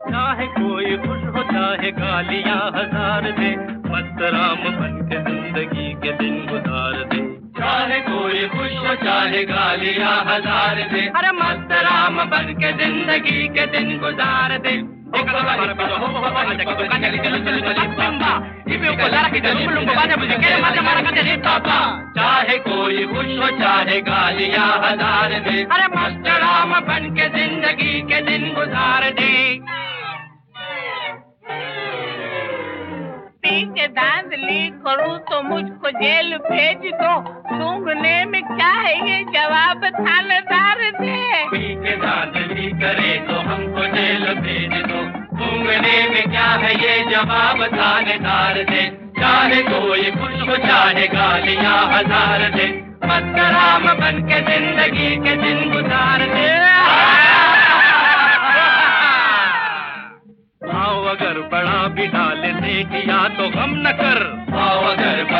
चाहे कोई खुश हो चाहे गालियाँ हज़ार दे मस्त राम बन के ज़िंदगी के दिन गुजार दे चाहे कोई खुश हो चाहे गालियाँ हज़ार दे अरे मस्त राम बन के ज़िंदगी के दिन गुजार दे चाहे कोई खुश हो चाहे गालियाँ हज़ार दे अरे मस्त राम बन के ज़िंदगी के दिन गुजार दे करूँ तो मुझको जेल भेज दो। सूंघने में क्या है ये जवाब थानेदार दे धांधली करे तो हमको जेल भेज दो। सूंघने में क्या है ये जवाब थानेदार दे चाहे कोई खुश हो चाहे गालियाँ हज़ार दे मत राम बन के ज़िंदगी के दिन गुजार दे। भाव अगर बड़ा भी डाले किया तो गम न कर।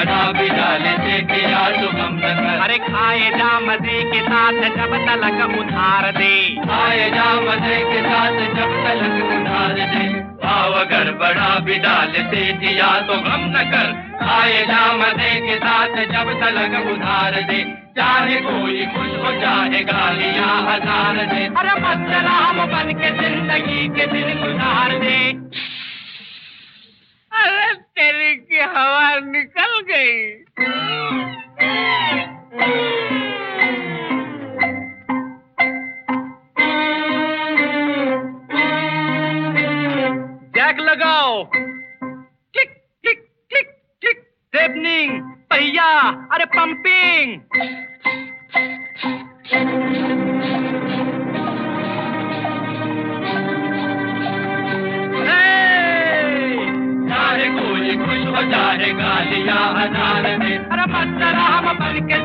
बड़ा भी डाले से किया तो गम अरे खाए जा मज़े के साथ जब तलक उधार दे। खाए जा मज़े के साथ जब तलक उधार दे। भाव अगर बड़ा भी डाले से किया तो गम न कर। खाए जा मज़े के साथ जब तलक उधार दे। चाहे कोई खुश हो चाहे गालियाँ हज़ार दे। अरे मत राम बन के ज़िंदगी के दिन जाओ क्लिक क्लिक क्लिक क्लिक। रेपनिंग पहिया अरे पंपिंग जाए गालियाँ अनार में। अरे मत रहा हम बन के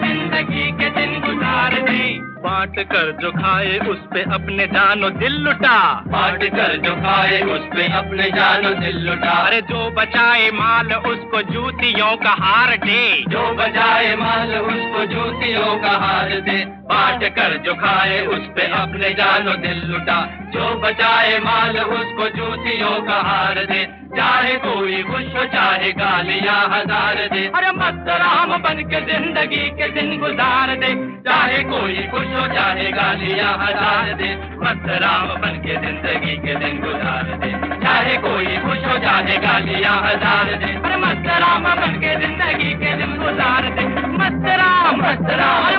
बांट कर जो खाए उस पे अपने जानो दिल लुटा। बांट कर जो खाए उस पे अपने जानो दिल लुटा। अरे जो बचाए माल उसको जूतियों का हार दे। जो बचाए माल उसको जूतियों का हार दे। बांट कर जो खाए उस पे अपने जानो दिल लुटा। जो बचाए माल उसको जूतियों का हार दे। चाहे कोई खुश हो चाहे गालियाँ हज़ार दे। अरे मत राम बन के ज़िंदगी के दिन गुजार दे। चाहे कोई खुश हो चाहे लिया हज़ार दे मत राम बन के ज़िंदगी के दिन गुजार दे। चाहे कोई खुश हो जाएगा लिया हज़ार दे मस्त राम बन के ज़िंदगी के दिन गुजार दे। मत राम मत राम।